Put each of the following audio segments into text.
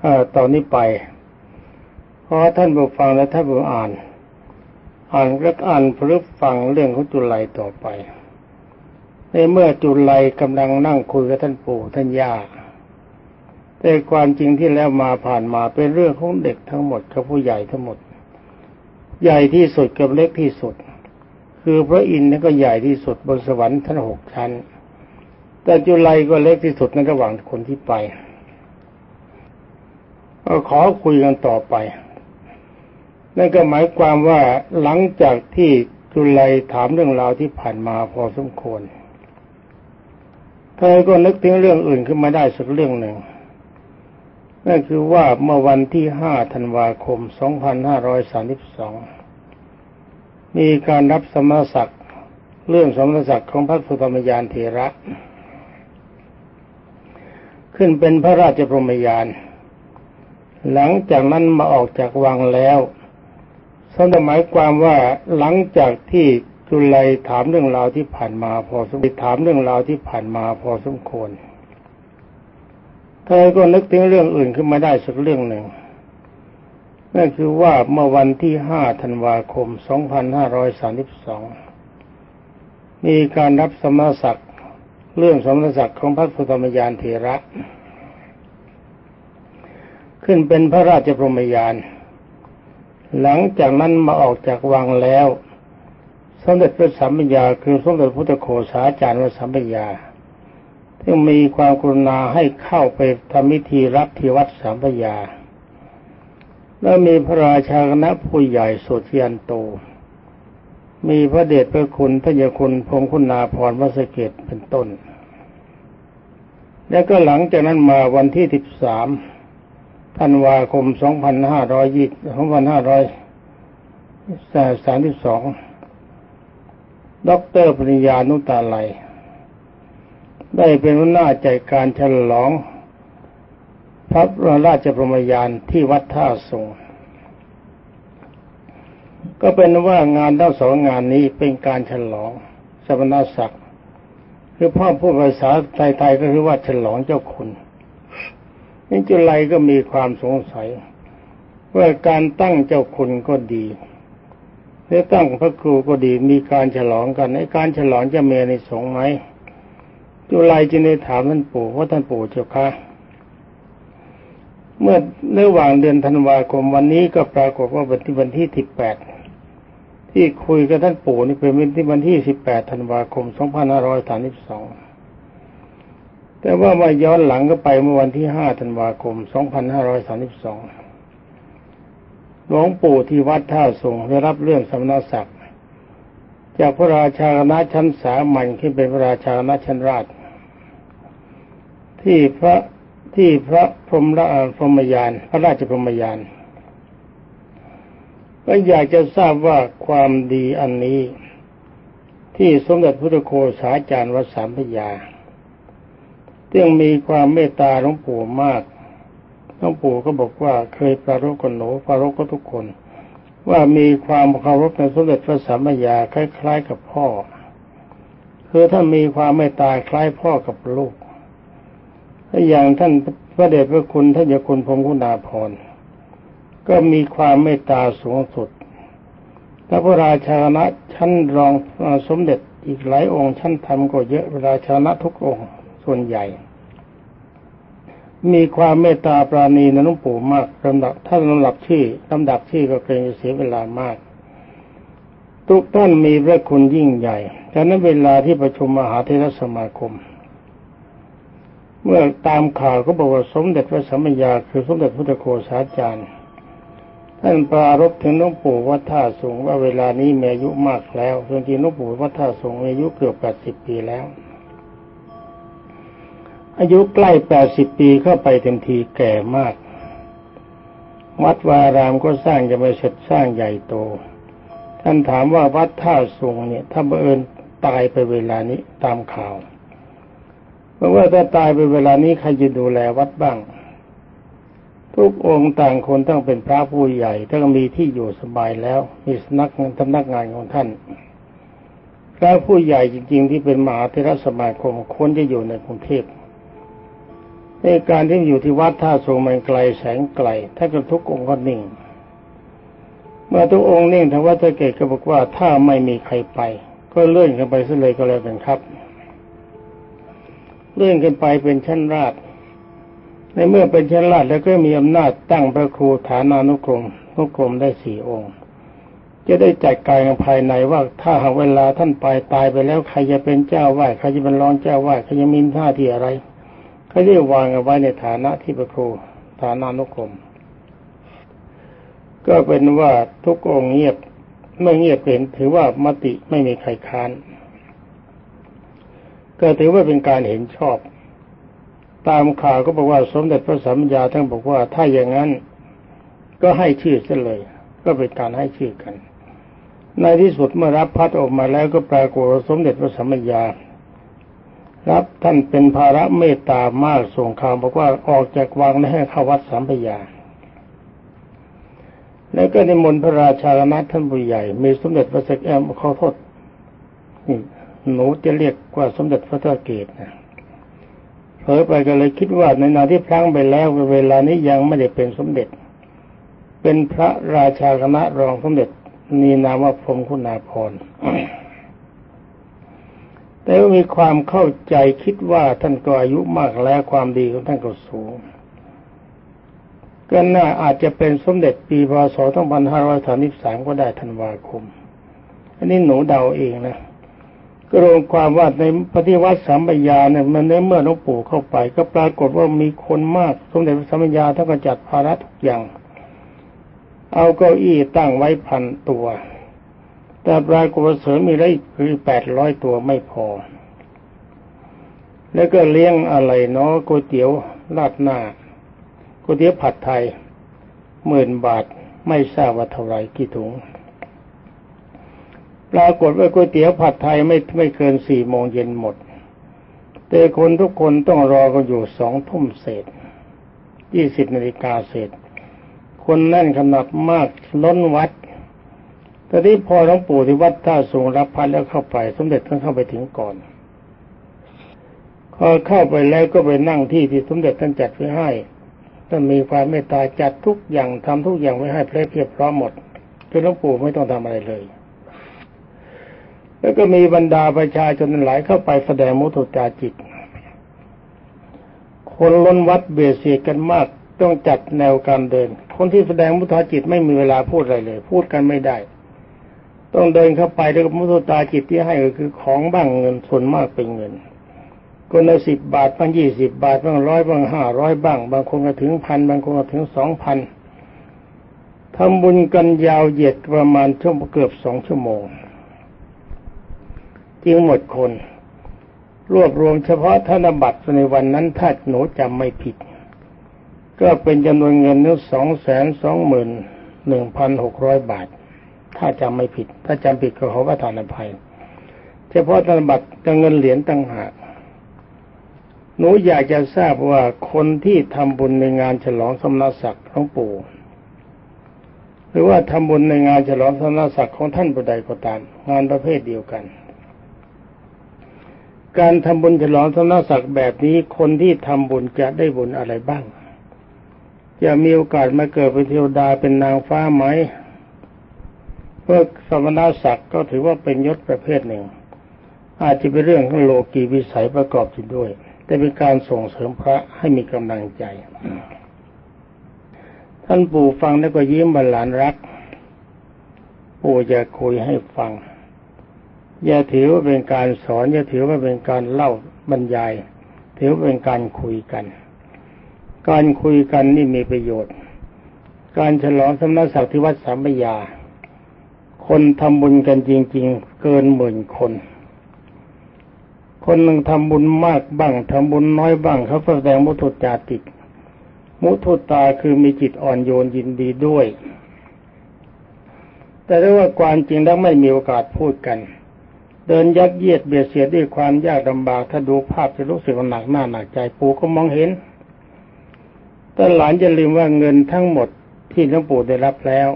เอ่อตอนนี้ไปขอท่านผู้ฟังและท่านผู้อ่าน อ่านก็อ่านพลึกฟังเรื่องของจุลัยต่อไป ในเมื่อจุลัยกำลังนั่งคุยกับท่านปู่ท่านย่าแต่ความจริงที่แล้วมาผ่านมาเป็นเรื่องของเด็กทั้งหมดกับผู้ใหญ่ทั้งหมด ใหญ่ที่สุดกับเล็กที่สุด คือพระอินทร์นั่นก็ใหญ่ที่สุดบนสวรรค์ทั้งหกชั้น แต่จุลัยก็เล็กที่สุดในระหว่างคนที่ไป ก็ขอคุยกันต่อไป นั่นก็หมายความว่าหลังจากที่จุลัยถามเรื่องราวที่ผ่านมาพอสมควรเธอก็นึกถึงเรื่องอื่นขึ้นมาได้สักเรื่องหนึ่ง นั่นคือว่าเมื่อวันที่ห้าธันวาคม 2532 มีการรับสมณศักดิ์เรื่องสมณศักดิ์ของพระสุธรรมยานเถระ ขึ้นเป็นพระราชพรหมยาน หลังจากนั้นมาออกจากวังแล้วสมหมายความว่าหลังจากที่จุลัยถามเรื่องราวที่ผ่านมาพอสมถามเรื่องราวที่ผ่านมาพอสมควรเธอก็นึกถึงเรื่องอื่นขึ้นมาได้สักเรื่องหนึ่งนั่นคือว่าเมื่อวันที่ห้าธันวาคม 2532 มีการรับสมณศักดิ์เรื่องสมณศักดิ์ของพระสุธมยานเถระ ขึ้นเป็นพระราชพรหมยาน หลังจากนั้นมาออกจากวังแล้ว สมเด็จพระสัมปยาคือสมเด็จพุทธโฆษาจารย์วสัมปยาซึ่งมีความกรุณาให้เข้าไปทำพิธีรับที่วัดสามพยา แล้วมีพระราชาคณะผู้ใหญ่โสุทยันโต มีพระเดชพระคุณพระยาคุณพงคุณาพรวัสเกตเป็นต้น แล้วก็หลังจากนั้นมาวันที่สิบสาม ธันวาคมสองพันห้าร้อยยี่สองพันห้าร้อยสามสิบสองด็อกเตอร์ปริญญานุตาไลได้เป็นหัวหน้าใจการฉลอง พระราชพรมยานที่วัดท่าสงก็เป็นว่างานทั้งสองงานนี้เป็นการฉลองสมณศักดิ์คือพ่อพูดภาษาไทยๆก็คือว่าฉลองเจ้าคุณ นี่จุไลก็มีความสงสัย ว่าการตั้งเจ้าคุณก็ดีหรือตั้งพระครูก็ดีมีการฉลองกันไอ้การฉลองจะมีในสงไหมจุลัยจึงได้ถามท่านปู่ว่าท่านปู่เจ้าคะเมื่อระหว่างเดือนธันวาคมวันนี้ก็ปรากฏว่าวันที่วันที่สิบแปดที่คุยกับท่านปู่นี่เป็นวันที่วันที่สิบแปดธันวาคมสองพันห้าร้อยสามสิบสอง แต่ว่ามาย้อนหลังก็ไปเมื่อวันที่ห้าธันวาคมสองพันห้าร้อยสามสิบสองหลวงปู่ที่วัดท่าสงได้รับเรื่องสำนักศักดิ์จากพระราชาคณะชั้นสามัญขึ้นเป็นพระราชาคณะชั้นราช ที่พระที่พระพรหมละพรหมยาน พระราชพรหมยานก็อยากจะทราบว่าความดีอันนี้ ที่สมเด็จพุทธโฆษาจารย์วัดสามพยา ซึ่งมีความเมตตาหลวงปู่มากหลวงปู่ก็บอกว่าเคยปรารภกับหนูปรารภกับทุกคน ว่ามีความเคารพในสมเด็จพระสัมมาญาคล้ายๆกับพ่อ คือถ้ามีความเมตตาคล้ายพ่อกับลูกอย่างท่านพระเดชพระคุณท่านยาคุณพงคุณาพรก็มีความเมตตาสูงสุดแลวพระราชาณะชั้นรองสมเด็จอีกหลายองค์ชั้นธรรมก็เยอะราชาณะทุกองค์ส่วนใหญ่ มีความเมตตาปราณีนหลวงปู่มากลำดับถ้านลำดับชื่ลำดับชื่ก็เกรงจะเสียเวลามาก ทุกท่านมีพระคุณยิ่งใหญ่ดังนั้นเวลาที่ประชุมมหาเทรสมาคม เมื่อตามข่าวก็บอกว่าสมเด็จพระสัมมาญาคือสมเด็จพุทธโฆษาจารย์ท่านปรารบถึงหลวงปู่วัดท่าสูงว่าเวลานี้มีอายุมากแล้วจริงๆหลวงปู่วัดท่าสูงมีอายุเกือบแปดสิบปีแล้ว อายุใกล้แปดสิบปีเข้าไปเต็มทีแก่มาก วัดวารามก็สร้างจะไม่เสร็จสร้างใหญ่โต ท่านถามว่าวัดท่าสูงเนี่ย ถ้าบังเอิญตายไปเวลานี้ตามข่าวเพราะว่าถ้าตายไปเวลานี้ใครจะดูแลวัดบ้าง ทุกองค์ต่างคนต้องเป็นพระผู้ใหญ่ต้องมีที่อยู่สบายแล้ว มีสนักทำนักงานของท่านพระผู้ใหญ่จริง ๆ ที่เป็นมหาเทรสมาคมควรจะอยู่ในกรุงเทพ ในการที่อยู่ที่วัดท่าทรงมันไกลแสงไกล ถ้าเกิดทุกองค์ก็นิ่ง เมื่อทุกองค์นิ่งทางวัดสะเกตก็บอกว่าถ้าไม่มีใครไป ก็เลื่อนกันไปซะเลยก็แล้วกันครับ เลื่อนกันไปเป็นชั้นราชในเมื่อเป็นชั้นราชแล้วก็มีอำนาจตั้งพระครูฐานานุกรมนุกรมได้สี่องค์ จะได้จัดการภายในว่าถ้าหากเวลาท่านไปตายไปแล้วใครจะเป็นเจ้าวาดใครจะเป็นรองเจ้าวาดใครจะมีหน้าที่อะไร เขาจะวางเอาไว้ในฐานะที่พระครูฐานานุกรมก็เป็นว่าทุกองเงียบเมื่อเงียบเป็นถือว่ามติไม่มีใครค้าน ก็ถือว่าเป็นการเห็นชอบ ตามข่าวก็บอกว่าสมเด็จพระสัมมาญาท่านบอกว่า ถ้าอย่างนั้นก็ให้ชื่อเสียเลย ก็เป็นการให้ชื่อกัน ในที่สุดเมื่อรับพัดออกมาแล้วก็ปรากฏสมเด็จพระสัมมาญา รับท่านเป็นภาระเมตตามากส่งข่าวบอกว่าออกจากวังและให้เข้าวัดสัมพยา แล้วก็ในมนพระราชาคณะท่านผู้ใหญ่ มีสมเด็จพระสักแอมขอโทษนี่หนูจะเรียกว่าสมเด็จพระเจ้าเกตนะเผลอไปก็เลยคิดว่าในนาที่พลั้งไปแล้วเวลานี้ยังไม่ได้เป็นสมเด็จ เป็นพระราชาคณะรองสมเด็จนีนามว่าพรมคุณาภรณ์ แต่ว่ามีความเข้าใจคิดว่าท่านก็อายุมากแล้วความดีของท่านก็สูงก็น่าอาจจะเป็นสมเด็จปีพศ2533ก็ได้ธันวาคม อันนี้หนูเดาเองนะก็รวมความว่าในปฏิวัติสามปัญญาเนี่ยมันในเมื่อหลวงปู่เข้าไป ก็ปรากฏว่ามีคนมาก สมเด็จพระสัมปัญญาท่านก็จัดภาระทุกอย่าง เอาเก้าอี้ตั้งไว้พันตัว แต่ปรากฏว่าเสริมมีได้คือแปดร้อยตัวไม่พอ แล้วก็เลี้ยงอะไรเนาะก๋วยเตี๋ยวราดหน้าก๋วยเตี๋ยวผัดไทยหมื่นบาทไม่ทราบว่าเท่าไหร่กี่ถุงปรากฏว่าก๋วยเตี๋ยวผัดไทยไม่ไม่เกินสี่โมงเย็นหมด แต่คนทุกคนต้องรอกันอยู่สองทุ่มเศษยี่สิบนาฬิกาเศษ คนแน่นขนาดมากล้นวัด แต่ที่พอหลวงปู่ที่วัดท่าสูงรับพัดแล้วเข้าไป สมเด็จท่านเข้าไปถึงก่อนพอเข้าไปแล้วก็ไปนั่งที่ที่สมเด็จท่านจัดไว้ให้ท่านมีความเมตตาจัดทุกอย่างทำทุกอย่างไว้ให้เพลเพียบพร้อมหมดจนหลวงปู่ไม่ต้องทำอะไรเลย แล้วก็มีบรรดาประชาชนหลายเข้าไปแสดงมุทุตาจิต คนล้นวัดเบียดเสียกันมากต้องจัดแนวการเดิน คนที่แสดงมุทุตาจิตไม่มีเวลาพูดอะไรเลย พูดกันไม่ได้ ต้องเดินเข้าไปด้วยมุทุตาจิตที่ให้ก็คือของบ้างเงินส่วนมากเป็นเงินคนละสิบบาทบ้างยี่สิบบาทบ้างร้อยบ้างห้าร้อยบ้าง บางคนก็ถึงพันบางคนก็ถึงสองพันทำบุญกันยาวเหยียดประมาณชั่วงเกือบสองชั่วโมงจึงหมดคน รวบรวมเฉพาะธนบัตรในวันนั้นถ้าหนูจำไม่ผิด ก็เป็นจำนวนเงินนึกสองแสนสองหมื่นหนึ่งพันหกร้อยบาท ถ้าจำไม่ผิด ถ้าจำผิดก็ขอประทานอภัย เฉพาะธนบัตรจะเงินเหรียญตั้งหากหนูอยากจะทราบว่าคนที่ทำบุญในงานฉลองสมณศักดิ์ของปู่ หรือว่าทำบุญในงานฉลองสมณศักดิ์ของท่านผู้ใดก็ตาม งานประเภทเดียวกัน การทำบุญฉลองสมณศักดิ์แบบนี้คนที่ทำบุญจะได้บุญอะไรบ้าง จะมีโอกาสมาเกิดเป็นเทวดาเป็นนางฟ้าไหม เพื่อสมณศักดิ์ก็ถือว่าเป็นยศประเภทหนึ่ง อาจจะเป็นเรื่องของโลกีวิสัยประกอบอยู่ด้วย แต่เป็นการส่งเสริมพระให้มีกำลังใจ ท่านปู่ฟังแล้วก็ยิ้มบรรลานรัก ปู่จะคุยให้ฟัง อย่าถือว่าเป็นการสอน อย่าถือว่าเป็นการเล่าบรรยาย ถือว่าเป็นการคุยกัน การคุยกันนี่มีประโยชน์ การฉลองสำนักศักดิ์ที่วัดสามพยา คนทำบุญกันจริง ๆ เกินหมื่นคน คนหนึ่งทำบุญมากบ้างทำบุญน้อยบ้างเขาแสดงมุทุจาติมุทุตาคือมีจิตอ่อนโยนยินดีด้วย แต่ถ้ว่าความจริงแล้วไม่มีโอกาสพูดกัน เดินยัดเยียดเบียดเสียดด้วยความยากลำบากถ้าดูภาพจะรู้สึกหนักหน้าหนักใจปู่ก็มองเห็นแต่หลานจะลืมว่าเงินทั้งหมดที่หลวงปู่ได้รับแล้ว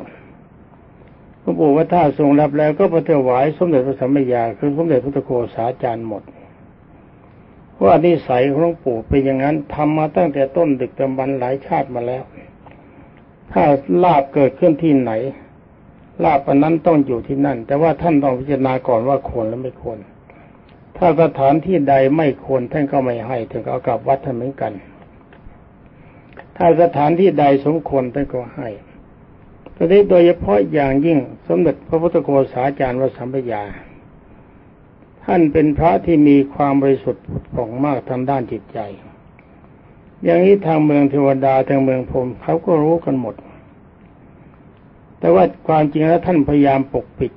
หลวงปู่ว่าถ้าทรงรับแล้วก็ไปถวายสมเด็จพระสัมมาญาคือสมเด็จพระตะโกษาจารย์หมด ว่านิสัยของหลวงปู่เป็นอย่างนั้นทำมาตั้งแต่ต้นดึกดำบรรหลายชาติมาแล้ว ถ้าลาบเกิดขึ้นที่ไหน ลาบอันนั้นต้องอยู่ที่นั่น แต่ว่าท่านต้องพิจารณาก่อนว่าควรหรือไม่ควรถ้าสถานที่ใดไม่ควรท่านก็ไม่ให้ถึงเอากลับวัดท่านเหมือนกัน ถ้าสถานที่ใดสมควรท่านก็ให้ ตอนนี้โดยเฉพาะอย่างยิ่งสมเด็จพระพุทธโฆษาจารย์วสัมปยา ท่านเป็นพระที่มีความบริสุทธิ์ผุดผ่องมากทางด้านจิตใจ อย่างนี้ทางเมืองเทวดาทางเมืองพรหมเขาก็รู้กันหมด แต่ว่าความจริงแล้วท่านพยายามปกปิด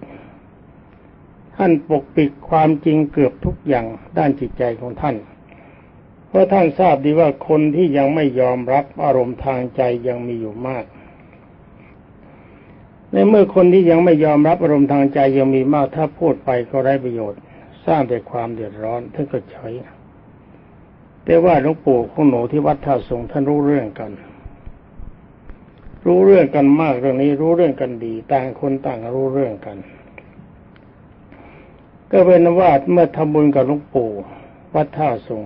ท่านปกปิดความจริงเกือบทุกอย่างด้านจิตใจของท่าน เพราะท่านทราบดีว่าคนที่ยังไม่ยอมรับอารมณ์ทางใจยังมีอยู่มาก ในเมื่อคนที่ยังไม่ยอมรับอารมณ์ทางใจยังมีมากถ้าพูดไปก็ไร้ประโยชน์ สร้างแต่ความเดือดร้อนท่านก็เฉยแต่ว่าหลวงปู่ของหนูที่วัดท่าสงท่านรู้เรื่องกัน รู้เรื่องกันมากเรื่องนี้รู้เรื่องกันดี ต่างคนต่างรู้เรื่องกัน ก็เป็นว่าเมื่อทำบุญกับหลวงปู่วัดท่าสง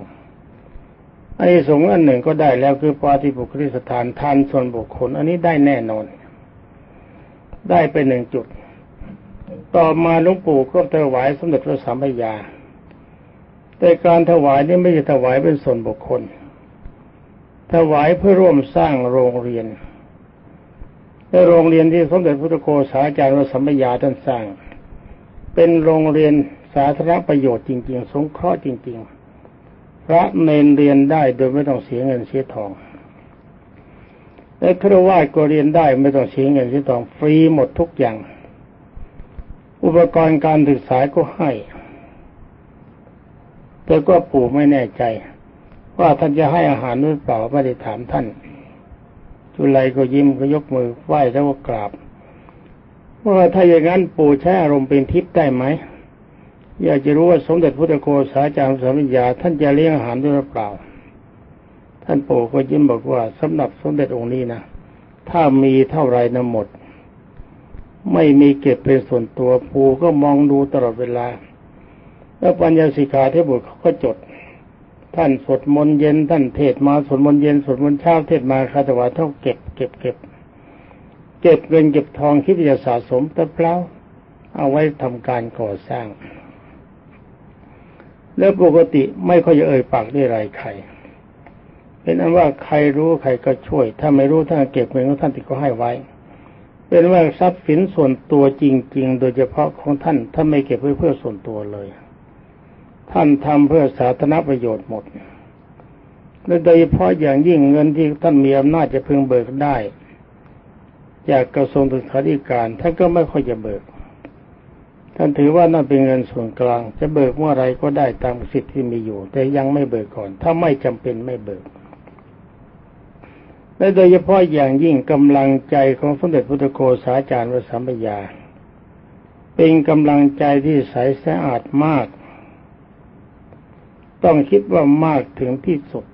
อันนี้สงอันหนึ่งก็ได้แล้วคือปาฏิบุคลิสถานทานส่วนบุคคล อันนี้ได้แน่นอน ได้ไปหนึ่งจุด ต่อมาหลวงปู่ก็ถวายสมเด็จพระสัมมาญาแต่การถวายนี่ไม่ใช่ถวายเป็นส่วนบุคคล ถวายเพื่อร่วมสร้างโรงเรียนและโรงเรียนที่สมเด็จพระโคสาจารย์พระสัมมาญาท่านสร้าง เป็นโรงเรียนสาธารณประโยชน์จริง ๆ สงเคราะห์จริง ๆ พระเนนเรียนได้โดยไม่ต้องเสียเงินเสียทอง และครวาสก็เรียนได้ไม่ต้องเสียเงินเสียทองฟรีหมดทุกอย่าง อุปกรณ์การศึกษาก็ให้ แต่ก็ปู่ไม่แน่ใจ ว่าท่านจะให้อาหารหรือเปล่าไม่ได้ถามท่าน จุลัยก็ยิ้มก็ยกมือไหว้แล้วก็กราบว่าถ้าอย่างนั้นปู่ใช้อารมณ์เป็นทิพย์ได้ไหมอยากจะรู้ว่าสมเด็จพระโคสาจารย์สมิญาท่านจะเลี้ยงอาหารด้วยหรือเปล่า ท่านปู่ก็ยิ้มบอกว่าสำหรับสมเด็จองค์นี้นะถ้ามีเท่าไรนะหมด ไม่มีเก็บเป็นส่วนตัวปู่ก็มองดูตลอดเวลา แล้วปัญญาสิกขาเทพบุตรเขาก็จด ท่านสวดมนต์เย็นท่านเทศมาสวดมนต์เย็นสวดมนต์เช้าเทศมาคาถาเท่าเก็บเก็บเก็บเก็บเงินเก็บทองคิดจะสะสมแต่เปล่าเอาไว้ทำการก่อสร้าง แล้วปกติไม่ค่อยจะเอ่ยปากได้ไรใคร เป็นอันว่าใครรู้ใครก็ช่วย ถ้าไม่รู้ท่านเก็บเงินของท่านที่ก็ให้ไว้ เป็นว่าทรัพย์สินส่วนตัวจริง ๆ โดยเฉพาะของท่านท่านไม่เก็บไว้เพื่อส่วนตัวเลย ท่านทำเพื่อสาธารณประโยชน์หมดและโดยเฉพาะอย่างยิ่งเงินที่ท่านมีอำนาจจะพึงเบิกได้ จากกระทรวงศึกษาธิการท่านก็ไม่ค่อยจะเบิก ท่านถือว่านั่นเป็นเงินส่วนกลาง จะเบิกเมื่อไรก็ได้ตามสิทธิ์ที่มีอยู่ แต่ยังไม่เบิกก่อน ถ้าไม่จำเป็นไม่เบิก และโดยเฉพาะอย่างยิ่งกำลังใจของสมเด็จพุทธโฆษาจารย์วสัมปยา เป็นกำลังใจที่ใสสะอาดมาก ต้องคิดว่ามากถึงที่สุด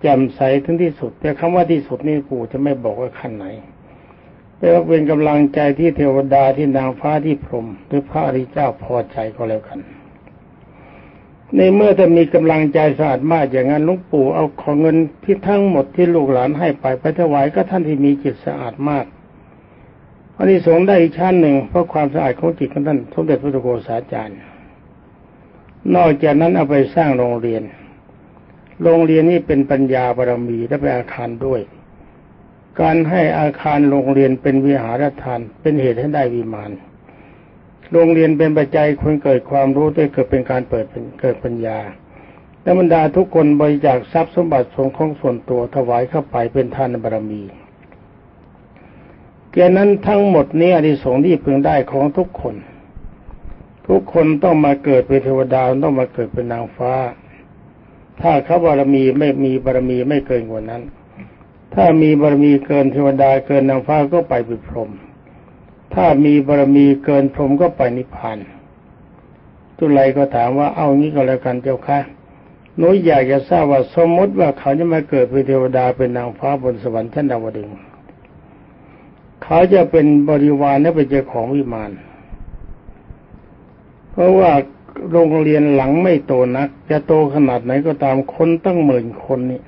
แจ่มใสถึงที่สุด แต่คำว่าที่สุดนี่ปู่จะไม่บอกว่าขั้นไหนแต่ว่าเป็นกำลังใจที่เทวดาที่นางฟ้าที่พรหมหรือพระอริยเจ้าพอใจก็แล้วกัน ในเมื่อจะมีกำลังใจสะอาดมากอย่างนั้นลุงปู่เอาของเงินที่ทั้งหมดที่ลูกหลานให้ไปไปถวายก็ท่านที่มีจิตสะอาดมากอันนี้สงได้อีกชั้นหนึ่งเพราะความสะอาดของจิตของท่านสมเด็จพระโกษาจารย์ นอกจากนั้นเอาไปสร้างโรงเรียน โรงเรียนนี้เป็นปัญญาบารมีและเป็นอาคารด้วย การให้อาคารโรงเรียนเป็นวิหารทานเป็นเหตุให้ได้วิมาน โรงเรียนเป็นปัจจัยคนเกิดความรู้ด้วยเกิดเป็นการเปิดเกิดปัญญาและบรรดาทุกคนบริจาคทรัพย์สมบัติสงของส่วนตัวถวายเข้าไปเป็นทานบารมีแกนั้นทั้งหมดนี้อริสงส์ที่พึงได้ของทุกคน ทุกคนต้องมาเกิดเป็นเทวดาต้องมาเกิดเป็นนางฟ้า ถ้าเขาบารมีไม่มีบารมีไม่เกินกว่านั้น ถ้ามีบารมีเกินเทวดาเกินนางฟ้าก็ไปเป็นพรหม ถ้ามีบารมีเกินพรหมก็ไปนิพพานตุไลก็ถามว่าเอางี้ก็แล้วกันเจ้าค่ะหนูอยากจะทราบว่าสมมติว่าเขาจะมาเกิดเป็นเทวดาเป็นนางฟ้าบนสวรรค์ชั้นดาวดึงเขาจะเป็นบริวารและเป็นเจ้าของวิมาน เพราะว่าโรงเรียนหลังไม่โตนัก จะโตขนาดไหนก็ตามคนตั้งหมื่นคนนี่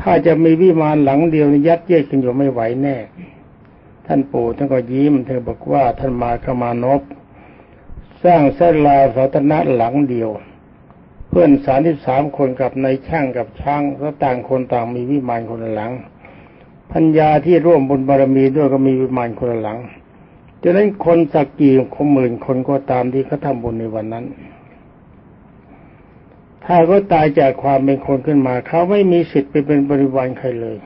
ถ้าจะมีวิมานหลังเดียวยัดเยียดกันอยู่ไม่ไหวแน่ ท่านปู่ท่านก็ยิ้ม เธอบอกว่าท่านมาขมานพสร้างเสลาสาธนะหลังเดียว เพื่อนสามที่สามคนกับในช่างกับช่างก็ต่างคนต่างมีวิมานคนละหลังพัญญาที่ร่วมบุญบารมีด้วยก็มีวิมานคนละหลังดังนั้นคนสักกี่คงหมื่นคนก็ตามที่เขาทำบุญในวันนั้น ถ้าเขาตายจากความเป็นคนขึ้นมา เขาไม่มีสิทธิ์ไปเป็นบริวารใครเลย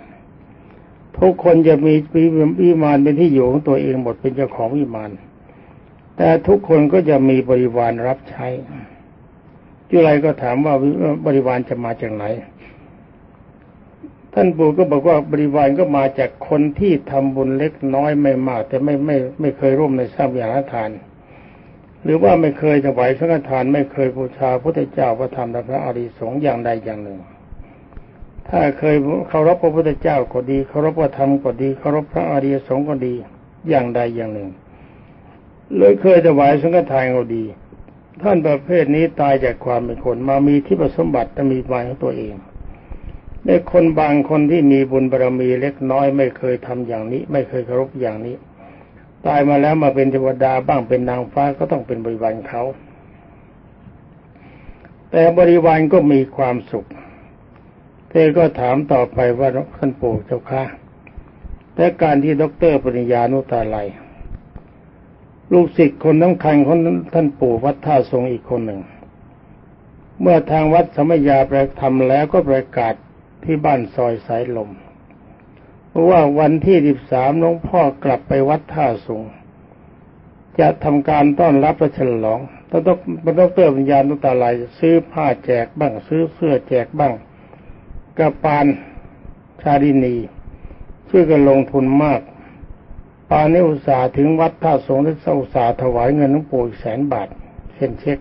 ทุกคนจะมีวิมานเป็นที่อยู่ของตัวเองหมดเป็นเจ้าของวิมาน แต่ทุกคนก็จะมีบริวารรับใช้จุไรก็ถามว่าบริวารจะมาจากไหน ท่านปู่ก็บอกว่าบริวารก็มาจากคนที่ทำบุญเล็กน้อยไม่มาก แต่ไม่ไม่ไม่เคยร่วมในสร้างอย่างทาน หรือว่าไม่เคยถวายสังฆทาน ไม่เคยบูชาพระเจ้าพระธรรมและพระอริสงฆ์อย่างใดอย่างหนึ่ง ถ้าเคยเคารพพระพุทธเจ้าก็ดีเคารพพระธรรมก็ดีเคารพพระอริยสงฆ์ก็ดีอย่างใดอย่างหนึ่งเลยเคยถวายสังฆทานก็ดี ท่านประเภทนี้ตายจากความเป็นคนมามีที่ประสมบัติจะมีบายของตัวเองในคนบางคนที่มีบุญบารรมีเล็กน้อยไม่เคยทำอย่างนี้ ไม่เคยเคารพอย่างนี้ ตายมาแล้วมาเป็นเทวดาบ้างเป็นนางฟ้าก็ต้องเป็นบริวารเขา แต่บริวารก็มีความสุข เธอก็ถามต่อไปว่าท่านปู่เจ้าค่ะแต่การที่ด็อกเตอร์ปริญญานุตาไลลูกศิษย์คนน้ำคัญของท่านปู่วัดท่าทรงอีกคนหนึ่ง เมื่อทางวัดสมัยยาประทำแล้วก็ประกาศที่บ้านซอยสายลมเพราะว่าวันที่สิบสามหลวงพ่อกลับไปวัดท่าสงจะทำการต้อนรับพระฉลองต้องต้องต้องเติมวิญญาณตุตาลายซื้อผ้าแจกบ้าง ซื้อเสื้อแจกบ้าง กระปานชาดินีช่วยกันลงทุนมาก ปานิอุตสาถึงวัดท่าสงฆ์ที่อุตสาถวายเงินหลวงปู่แสนบาทเซ็นเช็ค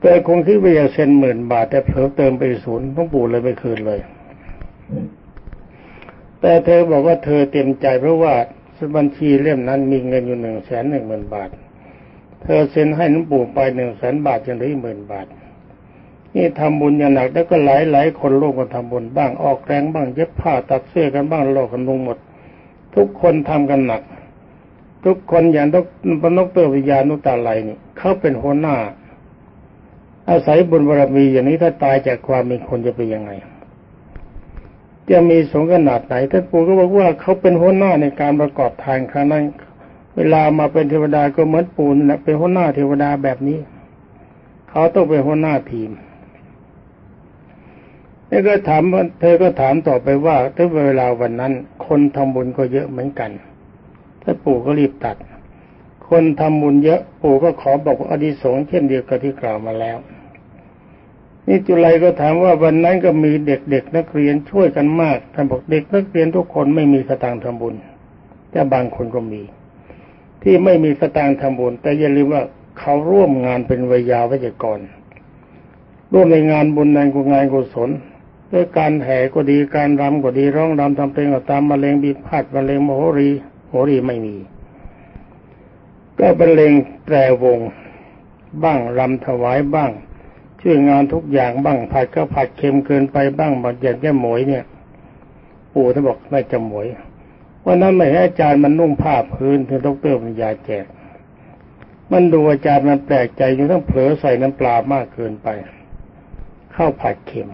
แต่คงคิดว่าจะเซ็นหมื่นบาท แต่เพิ่มเติมไปศูนย์หลวงปู่เลยไม่คืนเลย แต่เธอบอกว่าเธอเต็มใจเพราะว่าบัญชีเล่มนั้นมีเงินอยู่หนึ่งแสนหนึ่งหมื่นบาท เธอเซ็นให้หลวงปู่ไปหนึ่งแสนบาทจนถึงหมื่นบาท นี่ทำบุญอย่างหนักแล้วก็หลายหลายคนโลกกันทำบุญบ้างออกแรงบ้างเย็บผ้าตัดเสื้อกันบ้างโลกกันลงหมด ทุกคนทำกันหนัก ทุกคนอย่างดรนกเตอร์วิญญาณุตาไลนี่เขาเป็นหัวหน้า อาศัยบุญบารมีอย่างนี้ถ้าตายจากความเป็นคนจะเป็นยังไง จะมีสงขนาดไหนท่านปู่ก็บอกว่าเขาเป็นหัวหน้าในการประกอบทานครั้งนั้นเวลามาเป็นเทวดาก็เหมือนปู่นะเป็นหัวหน้าเทวดาแบบนี้ เขาต้องเป็นหัวหน้าทีม แล้วก็ถามเธอก็ถามต่อไปว่าถ้าเวลาวันนั้น คนทำบุญก็เยอะเหมือนกันถ้าปู่ก็รีบตัด คนทำบุญเยอะ ปู่ก็ขอบอกอดีสงเช่นเดียวกับที่กล่าวมาแล้ว นี่จุลัยก็ถามว่าวันนั้นก็มีเด็กๆนักเรียนช่วยกันมากท่านบอกเด็กนักเรียนทุกคนไม่มีสตางค์ทำบุญ แต่บางคนก็มี ที่ไม่มีสตางค์ทำบุญ แต่อย่าลืมว่าเขาร่วมงานเป็นวิยาวิจกร ร่วมในงานบุญในงานกุศล ด้วยการแห่ก็ดีการรำก็ดีร้องรำทำเพลงก็ตามมะเร็งบีพาดมะเร็งมโหรีโหรีไม่มี ก็บรรเลงแตรวงบ้างรำถวายบ้าง ช่วยงานทุกอย่างบ้างผัดก็ผัดเค็มเกินไปบ้างบางอย่างแค่หมวยเนี่ยปู่ท่านบอกไม่จะหมวยวันนั้นไม่ให้อาจารย์มันนุ่งผ้าพื้นถึงดรปัญญาแจก มันดูอาจารย์มันแปลกใจจนต้องเผลอใส่น้ำปลามากเกินไป เข้าผัดเค็ม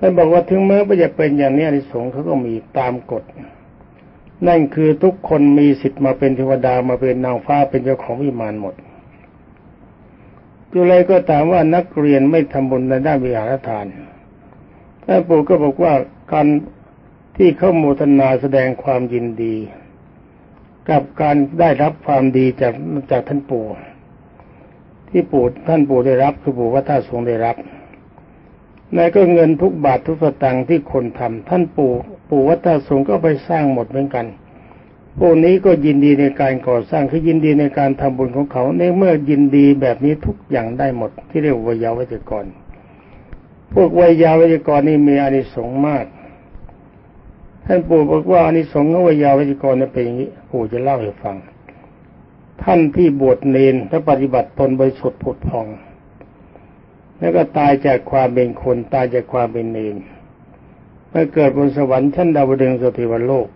ท่านบอกว่าถึงแม้ว่าจะเป็นอย่างนี้อนิสงส์เขาก็มีตามกฎ นั่นคือทุกคนมีสิทธิ์มาเป็นเทวดามาเป็นนางฟ้าเป็นเจ้าของวิมานหมดจุเลยก็ถามว่านักเรียนไม่ทำบุญในด้านวิหารทานท่านปู่ก็บอกว่าการที่เข้าโมทนาแสดงความยินดี กับการได้รับความดีจากจากท่านปู่ที่ปู่ท่านปู่ได้รับคือปู่ว่าท่าทรงได้รับ นายก็เงินทุกบาททุกสตางค์ที่คนทำท่านปู่ปู่วัดตาสงก็ไปสร้างหมดเหมือนกัน พวกนี้ก็ยินดีในการก่อสร้างคือยินดีในการทำบุญของเขาในเมื่อยินดีแบบนี้ทุกอย่างได้หมด ที่เรียกวิยาวัจกร พวกวิยาวัจกรนี่มีอานิสงส์มากท่านปู่บอกว่าอานิสงส์ของวิยาวัจกรนี่เป็นอย่างนี้ปู่จะเล่าให้ฟัง ท่านที่บวชเนนและปฏิบัติตนบริสุทธิ์ผุดพอง แล้วก็ตายจากความเป็นคนตายจากความเป็นเนนเมื่อเกิดบนสวรรค์ชั้นดาวดึงสติวโลก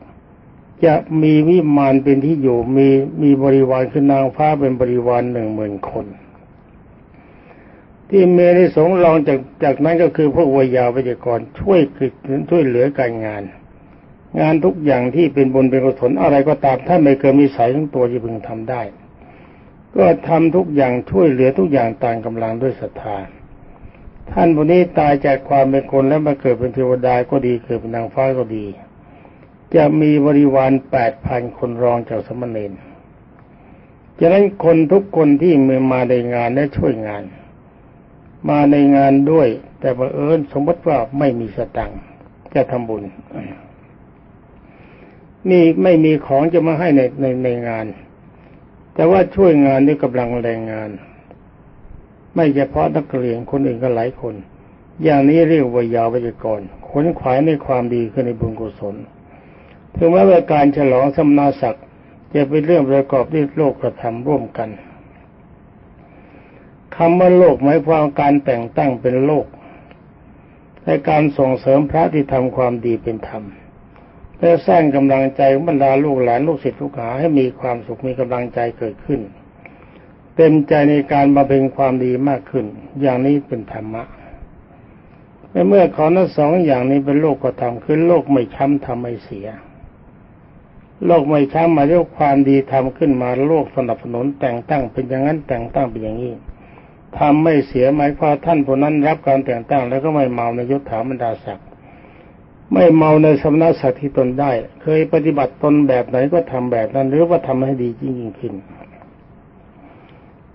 จะมีวิมานเป็นที่อยู่มีมีบริวารคือนางฟ้าเป็นบริวารหนึ่งหมื่นคน ที่เมริสงรองจากจากนั้นก็คือพวกวิยาวิจกรช่วยช่วยเหลือการงาน งานทุกอย่างที่เป็นบุญเป็นกุศลอะไรก็ตามถ้าไม่เกิมีสายทั้งตัวจะพึงทำได้ ก็ทำทุกอย่างช่วยเหลือทุกอย่างตามกำลังด้วยศรัทธา ท่านผู้นี้ตายจากความเป็นคนแล้วมาเกิดเป็นเทวดาก็ดีเกิดเป็นนางฟ้าก็ดี จะมีบริวารแปดพันคนรองจากสมณเณรฉะนั้นคนทุกคนที่มือมาในงานและช่วยงาน มาในงานด้วย แต่บังเอิญสมมติว่าไม่มีสตังค์จะทำบุญมีไม่มีของจะมาให้ในในในงาน แต่ว่าช่วยงานด้วยกำลังแรงงาน ไม่เฉพาะนักเรียนคนอื่นก็หลายคน อย่างนี้เรียกว่ายาวไปก่อนขนขวายในความดีขึ้นในบุญกุศลถึงแม้ว่าการฉลองสมนาศักดิ์จะเป็นเรื่องประกอบด้วยโลกกระทำร่วมกันคำว่าโลกหมายความการแต่งตั้งเป็นโลกในการส่งเสริมพระที่ทำความดีเป็นธรรมและสร้างกำลังใจบรรดาลูกหลานลูกศิษย์ลูกหาให้มีความสุขมีกำลังใจเกิดขึ้น เต็มใจในการมาเป็นความดีมากขึ้น อย่างนี้เป็นธรรมะในเมื่อของทั้งสองอย่างนี้เป็นโลกก็ทำคือโลกไม่ช้ำทำไม่เสีย โลกไม่ช้ำมาเรียกความดีทำขึ้นมาโลกสนับสนุนแต่งตั้งเป็นอย่างนั้นแต่งตั้งเป็นอย่างนี้ทำไม่เสียหมายความท่านผู้นั้นรับการแต่งตั้ง แล้วก็ไม่เมาในยศถาบรรดาศักดิ์ไม่เมาในสมณศักดิ์ที่ตนได้ เคยปฏิบัติตนแบบไหนก็ทำแบบนั้น หรือว่าทำให้ดีจริงขึ้น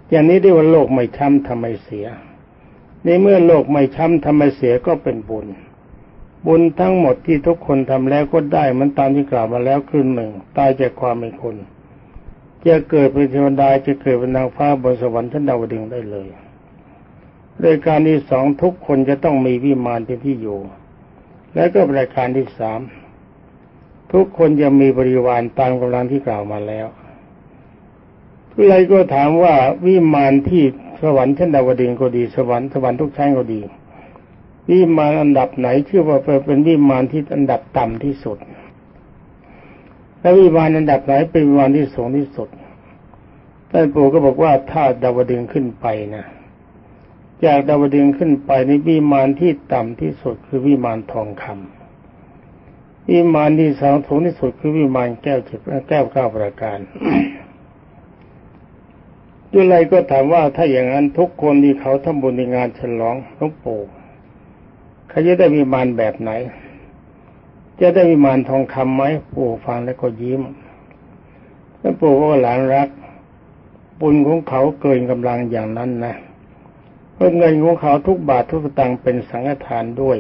อย่างนี้เรียกว่าโลกไม่ช้ำทำไมเสียในเมื่อโลกไม่ช้ำทำไมเสียก็เป็นบุญ บุญทั้งหมดที่ทุกคนทำแล้วก็ได้มันตามที่กล่าวมาแล้วคือหนึ่งตายจากความเป็นคนจะเกิดเป็นเทวดาจะเกิดเป็นนางฟ้าบนสวรรค์ชั้นดาวดึงได้เลยโดยการที่สองทุกคนจะต้องมีวิมานเป็นที่อยู่ และก็รายการที่สามทุกคนจะมีบริวารตามกำลังที่กล่าวมาแล้ว เลก็ถามว่าวิมานที่สวรรค์ชั้นดาวดึงก็ดีสวรรค์สวรรค์ทุกชั้นก็ดี วิมานอันดับไหนชื่อว่าเป็นวิมานที่อันดับต่ำที่สุด และวิมานอันดับไหนเป็นวิมานที่สูงที่สุดท่านปู่ก็บอกว่าถ้าดาวดึงขึ้นไปนะจากดาวดึงขึ้นไปในวิมานที่ต่ำที่สุดคือวิมานทองคำวิมานที่สูงที่สุดคือวิมานแก้วเจ็ดแก้วเก้าประการ ยุไรก็ถามว่าถ้าอย่างนั้นทุกคนที่เขาทำบุญในงานฉลองหลวงปู่เขาจะได้มีมานแบบไหน จะได้มีมานทองคำไหมปู่ฟังแล้วก็ยิ้มแล้วปู่ก็หลานรัก บุญของเขาเกินกำลังอย่างนั้นนะเพราะเงินของเขาทุกบาททุกสตางค์เป็นสังฆทานด้วย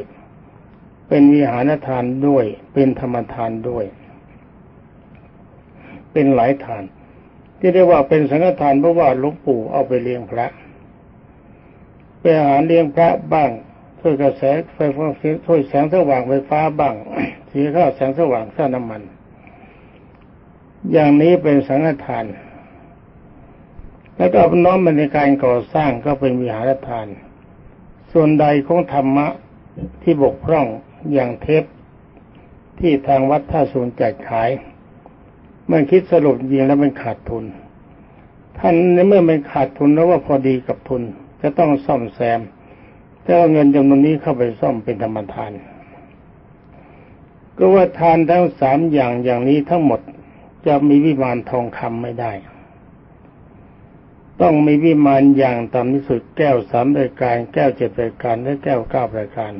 เป็นวิหารทานด้วย เป็นธรรมทานด้วย เป็นหลายทาน ที่เรียกว่าเป็นสังฆทานเพราะว่าหลวงปู่เอาไปเลี้ยงพระไปอาหารเลี้ยงพระบ้างช่วยกระแสไฟฟ้าช่วยแสงสว่างไฟฟ้าบ้างเสียค่าแสงสว่างค่าน้ำมัน อย่างนี้เป็นสังฆทาน แล้วก็น้อมมาในการก่อสร้างก็เป็นวิหารทาน ส่วนใดของธรรมะที่บกพร่องอย่างเทปที่ทางวัดท่าสูนแจกขาย มันคิดสรุปจริงแล้วมันขาดทุน ท่านในเมื่อมันขาดทุนแล้วว่าพอดีกับทุน จะต้องซ่อมแซมแต่เอาเงินจำนวนนี้เข้าไปซ่อมเป็นธรรมทาน ก็ว่าทานทั้งสามอย่างอย่างนี้ทั้งหมดจะมีวิมานทองคำไม่ได้ ต้องมีวิมานอย่างต่ำที่สุดแก้วสามรายการ แก้วเจ็ดรายการและแก้วเก้ารายการ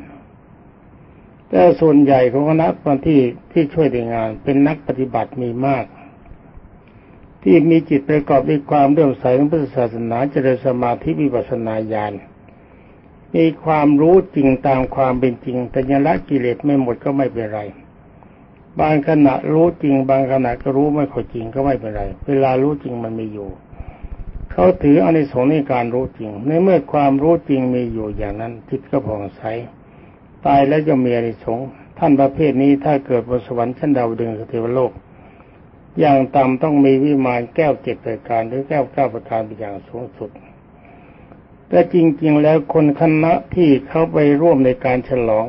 แต่ส่วนใหญ่ของคณะที่ที่ช่วยในงาน เป็นนักปฏิบัติมีมาก ที่มีจิตประกอบด้วยความเรื่อมใสในพุทธศาสนาเจริญสมาธิวิปัสสนาญาณมีความรู้จริงตามความเป็นจริง แต่ยังละกิเลสไม่หมดก็ไม่เป็นไร บางขณะรู้จริง บางขณะก็รู้ไม่ค่อยจริงก็ไม่เป็นไร เวลารู้จริงมันมีอยู่ เขาถืออานิสงส์ในการรู้จริง ในเมื่อความรู้จริงมีอยู่อย่างนั้นจิตก็ผ่องใสตายแล้วจะมีอานิสงส์ท่านประเภทนี้ถ้าเกิดบนสวรรค์ชั้นดาวดึงสเทวโลก อย่างต่ำต้องมีวิมานแก้วเจ็ดประการหรือแก้วเก้าประการเป็นอย่างสูงสุด แต่จริง ๆ แล้วคนคณะที่เขาไปร่วมในการฉลอง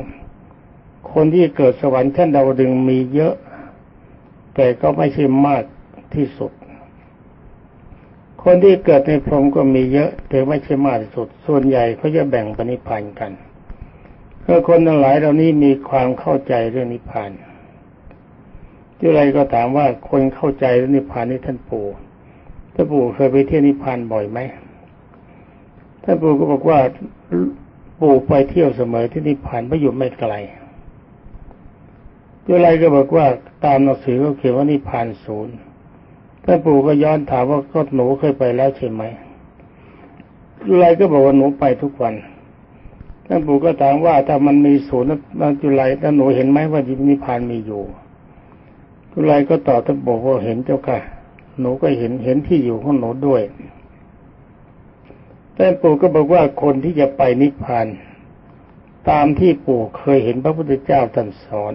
คนที่เกิดสวรรค์ชั้นดาวดึงมีเยอะ แต่ก็ไม่ใช่มากที่สุด คนที่เกิดในพรหมก็มีเยอะ แต่ไม่ใช่มากที่สุด ส่วนใหญ่เขาจะแบ่งปณิพันธ์กันก็คนทั้งหลายเหล่านี้มีความเข้าใจเรื่องนิพพาน ที่ไรก็ถามว่าคนเข้าใจนิพพานนี่ท่านปู่ท่านปู่เคยไปเที่ยวนิพพานบ่อยไหมท่านปู่ก็บอกว่าปู่ไปเที่ยวเสมอที่นิพพานไม่อยู่ไม่ไกลที่ไรก็บอกว่าตามหนังสือเขาเขียนว่านิพพานศูนย์ท่านปู่ก็ย้อนถามว่าก็หนูเคยไปแล้วใช่ไหมที่ไรก็บอกว่าหนูไปทุกวัน ท่านปู่ก็ถามว่าถ้ามันมีศูนย์นั้นจุไรท่าหนูเห็นไหมว่านิพพานมีอยู่ จุไรก็ตอบท่านปู่ว่าเห็นเจ้าค่ะ หนูก็เห็นเห็นที่อยู่ของหนูด้วยท่ปู่ก็บอกว่าคนที่จะไปนิพพาน ตามที่ปู่เคยเห็นพระพุทธเจ้าท่านสอน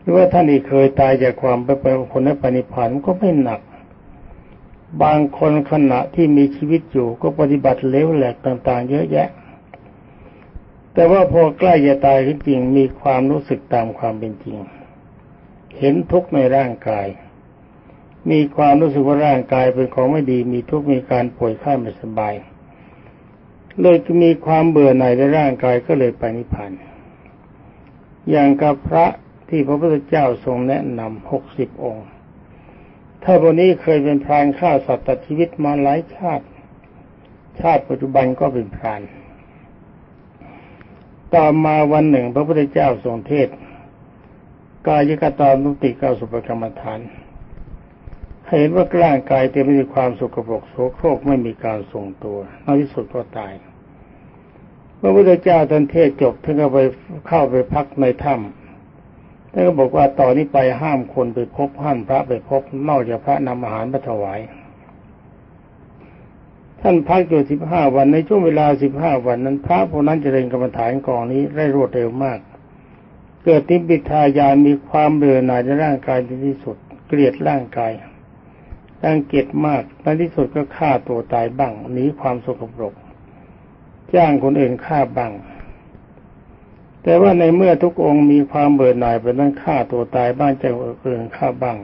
หรือว่าท่านที่เคยตายจากความไปเป็นคนนั้นไปนิพพานก็ไม่หนัก บางคนขณะที่มีชีวิตอยู่ก็ปฏิบัติเลวแหลกต่าง ๆ เยอะแยะ แต่ว่าพอใกล้จะตายจริงมีความรู้สึกตามความเป็นจริง เห็นทุกข์ในร่างกาย มีความรู้สึกว่าร่างกายเป็นของไม่ดี มีทุกข์มีการป่วยไข้ไม่สบาย เลยมีความเบื่อหน่ายในร่างกายก็เลยไปนิพพานอย่างกับพระที่พระพุทธเจ้าทรงแนะนำหกสิบองค์ ถ้าวันนี้เคยเป็นพรานฆ่าสัตว์ตัดชีวิตมาหลายชาติ ชาติปัจจุบันก็เป็นพราน ต่อมาวันหนึ่ง พระพุทธเจ้าทรงเทศ กายกตานุติกาสุปกรรมฐานเห็นว่าร่างกายเต็มไปด้วยความสุขปรกโสโครกไม่มีการทรงตัวในที่สุดก็ตายพระพุทธเจ้าท่านเทศจบท่านก็ไปเข้าไปพักในถ้ำท่านก็บอกว่าต่อนนี้ไปห้ามคนไปพบห้ามพระไปพบนอกจากพระนำอาหารมาถวาย ท่านพักอยู่สิบห้าวันในช่วงเวลาสิบห้าวันนั้น พระพวกนั้นจเจริญกรรมฐานกองนี้ได้รวดเร็วมาก เกิดทิปิทายานมีความเบื่อหน่ายในร่างกายที่สุด เกลียดร่างกายรังเกียจมากในที่สุดก็ฆ่าตัวตายบ้างหนีความสกปรก จ้างคนอื่นฆ่าบ้าง แต่ว่าในเมื่อทุกองค์มีความเบื่อหน่ายเป็นนั้นฆ่าตัวตายบ้างจ้างคนอื่นฆ่าบ้าง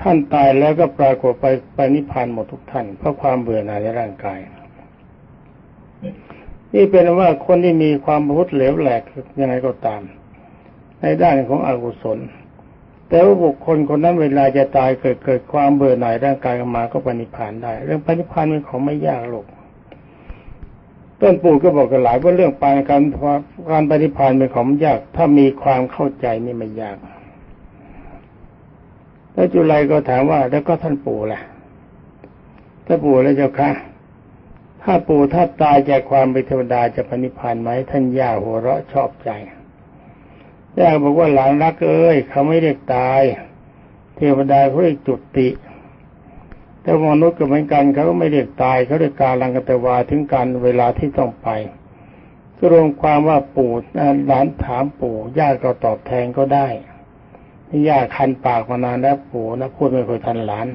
ท่านตายแล้วก็ปรากฏไปไปนิพพานหมดทุกท่านเพราะความเบื่อหน่ายในร่างกาย นี่เป็นว่าคนที่มีความพุทธเหลวแหลกยังไงก็ตาม ในด้านของอกุศล แต่ว่าบุคคลคนนั้นเวลาจะตายเกิดเกิดความเบื่อหน่ายร่างกายออกมาก็ปณิพานได้ เรื่องปณิพานเป็นของไม่ยากหรอกต้นปู่ก็บอกกันหลายว่าเรื่องปานการการปฏิพานเป็นของยาก ถ้ามีความเข้าใจนี่ไม่ยาก แล้วจุลัยก็ถามว่า แล้วก็ท่านปู่ล่ะถ้านปู่แล้วเจ้าคะถ้าปู่ถ้าตายจากความเป็นเทวดาจะพนิพพานไหมท่านย่าหัวเราะชอบใจ ย่าบอกว่าหลานรักเอ้ยเขาไม่เรียกตาย เทวดาเขาเรียกจุติแต่มนุษย์ก็เหมือนกันเขาก็ไม่เรียกตายเขาเรียกการลังกตวาถึงการเวลาที่ต้องไปรวมความว่าปู่หลานถามปู่ย่าก็ตอบแทนก็ได้ย่าคันปากมานานแล้วปู่นะพูดไม่ค่อยทันหลาน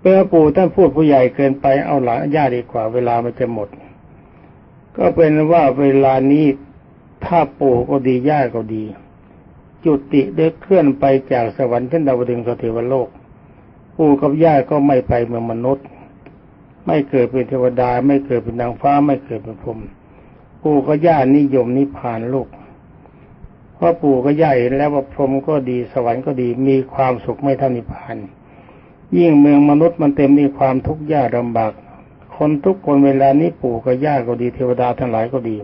เมื่อปู่ท่านพูดผู้ใหญ่เกินไปเอาหลานย่าดีกว่า เวลามันจะหมด ก็เป็นว่าเวลานี้ ถ้าปู่ก็ดีย่าก็ดี จุติได้เคลื่อนไปจากสวรรค์ชั้นดาวดึงสเทวโลก ปู่กับย่าก็ไม่ไปเมืองมนุษย์ ไม่เกิดเป็นเทวดา ไม่เกิดเป็นนางฟ้า ไม่เกิดเป็นพรหมปู่กับย่านิยมนิพพานโลกเพราะปู่ก็ย่าเห็นแล้วว่าพรหมก็ดีสวรรค์ก็ดีมีความสุขไม่เท่านิพพานยิ่งเมืองมนุษย์มันเต็มมีความทุกข์ยากลาบาก คนทุกคนเวลานี้ปู่ก็ย่าก็ดีเทวดาทั้งหลายก็ดี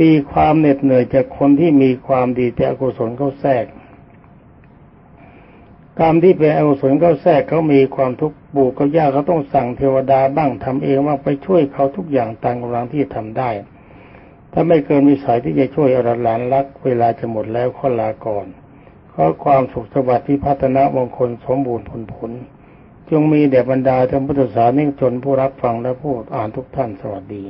มีความเหน็ดเหนื่อยจากคนที่มีความดีแต่อกุศลเขาแทรกกรรมที่เป็นอกุศลเขาแทรกเขามีความทุกข์ปู่ก็ย่าเขาต้องสั่งเทวดาบ้างทำเองว่าไปช่วยเขาทุกอย่างตามกำลังที่ทำได้ ถ้าไม่เกินวิสัยที่จะช่วยอรหลานรัก เวลาจะหมดแล้วขอลาก่อนขอความสุขสวัสดิ์ที่พัฒนามงคลสมบูรณ์ผลผล จงมีแด่บรรดาท่านพุทธศาสนิกชนผู้รับฟังและผู้อ่านทุกท่านสวัสดี